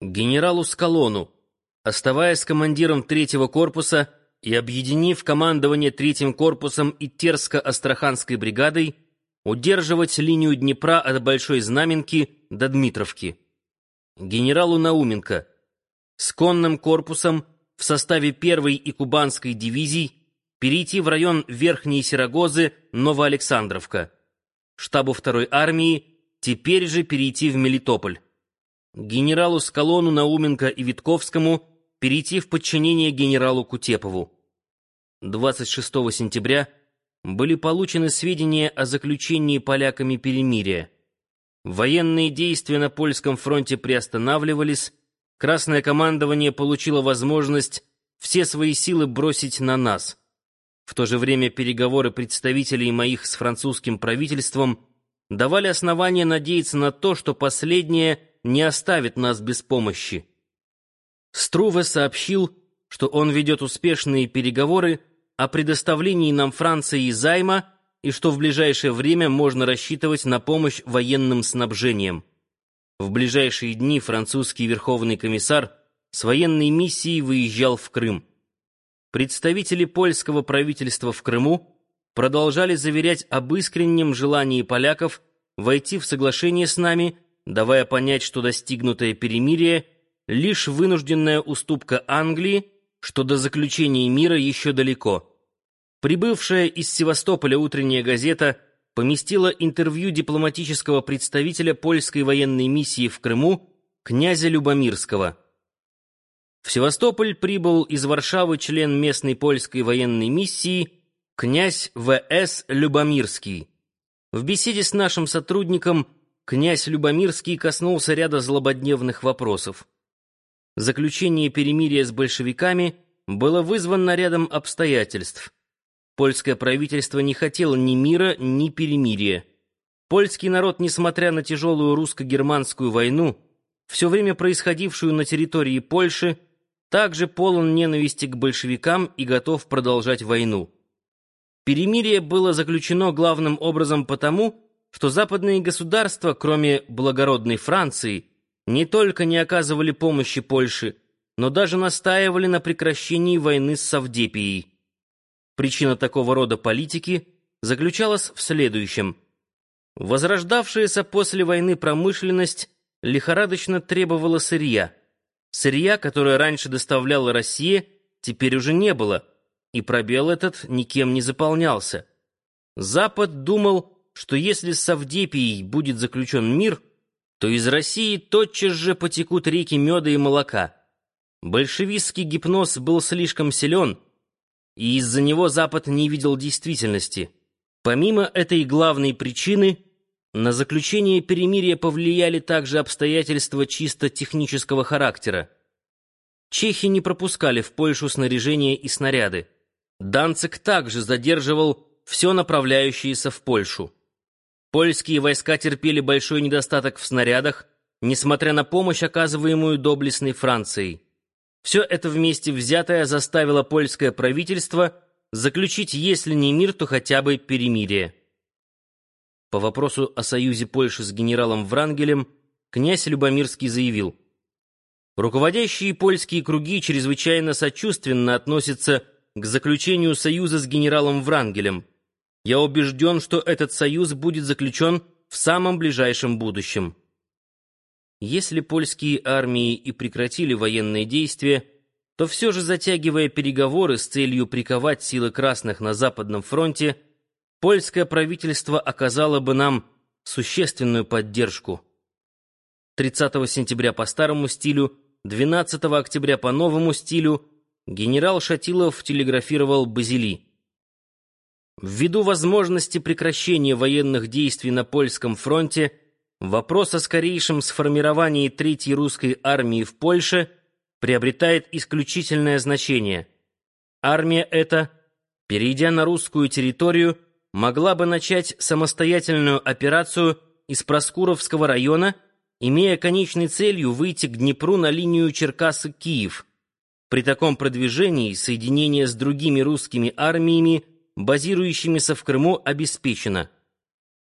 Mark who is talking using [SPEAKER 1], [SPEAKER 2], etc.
[SPEAKER 1] генералу Скалону, оставаясь командиром третьего корпуса и объединив командование третьим корпусом и Терско-Астраханской бригадой, удерживать линию Днепра от Большой Знаменки до Дмитровки. Генералу Науменко с конным корпусом в составе первой и Кубанской дивизий перейти в район Верхней Серогозы, Новоалександровка. Штабу второй армии теперь же перейти в Мелитополь генералу Скалону, Науменко и Витковскому перейти в подчинение генералу Кутепову. 26 сентября были получены сведения о заключении поляками перемирия. Военные действия на польском фронте приостанавливались, Красное командование получило возможность все свои силы бросить на нас. В то же время переговоры представителей моих с французским правительством давали основания надеяться на то, что последнее – не оставит нас без помощи. Струве сообщил, что он ведет успешные переговоры о предоставлении нам Франции займа и что в ближайшее время можно рассчитывать на помощь военным снабжением. В ближайшие дни французский верховный комиссар с военной миссией выезжал в Крым. Представители польского правительства в Крыму продолжали заверять об искреннем желании поляков войти в соглашение с нами давая понять, что достигнутое перемирие — лишь вынужденная уступка Англии, что до заключения мира еще далеко. Прибывшая из Севастополя утренняя газета поместила интервью дипломатического представителя польской военной миссии в Крыму князя Любомирского. В Севастополь прибыл из Варшавы член местной польской военной миссии князь В.С. Любомирский. В беседе с нашим сотрудником – князь Любомирский коснулся ряда злободневных вопросов. Заключение перемирия с большевиками было вызвано рядом обстоятельств. Польское правительство не хотело ни мира, ни перемирия. Польский народ, несмотря на тяжелую русско-германскую войну, все время происходившую на территории Польши, также полон ненависти к большевикам и готов продолжать войну. Перемирие было заключено главным образом потому, что западные государства, кроме благородной Франции, не только не оказывали помощи Польше, но даже настаивали на прекращении войны с Савдепией. Причина такого рода политики заключалась в следующем. Возрождавшаяся после войны промышленность лихорадочно требовала сырья. Сырья, которое раньше доставляла Россия, теперь уже не было, и пробел этот никем не заполнялся. Запад думал, что если с Савдепией будет заключен мир, то из России тотчас же потекут реки меда и молока. Большевистский гипноз был слишком силен, и из-за него Запад не видел действительности. Помимо этой главной причины, на заключение перемирия повлияли также обстоятельства чисто технического характера. Чехи не пропускали в Польшу снаряжение и снаряды. Данцик также задерживал все направляющееся в Польшу. Польские войска терпели большой недостаток в снарядах, несмотря на помощь, оказываемую доблестной Францией. Все это вместе взятое заставило польское правительство заключить, если не мир, то хотя бы перемирие. По вопросу о союзе Польши с генералом Врангелем князь Любомирский заявил, «Руководящие польские круги чрезвычайно сочувственно относятся к заключению союза с генералом Врангелем. Я убежден, что этот союз будет заключен в самом ближайшем будущем. Если польские армии и прекратили военные действия, то все же затягивая переговоры с целью приковать силы красных на Западном фронте, польское правительство оказало бы нам существенную поддержку. 30 сентября по старому стилю, 12 октября по новому стилю генерал Шатилов телеграфировал Базили. Ввиду возможности прекращения военных действий на польском фронте, вопрос о скорейшем сформировании Третьей русской армии в Польше приобретает исключительное значение. Армия эта, перейдя на русскую территорию, могла бы начать самостоятельную операцию из Проскуровского района, имея конечной целью выйти к Днепру на линию Черкасы-Киев. При таком продвижении соединение с другими русскими армиями – базирующимися в Крыму, обеспечено.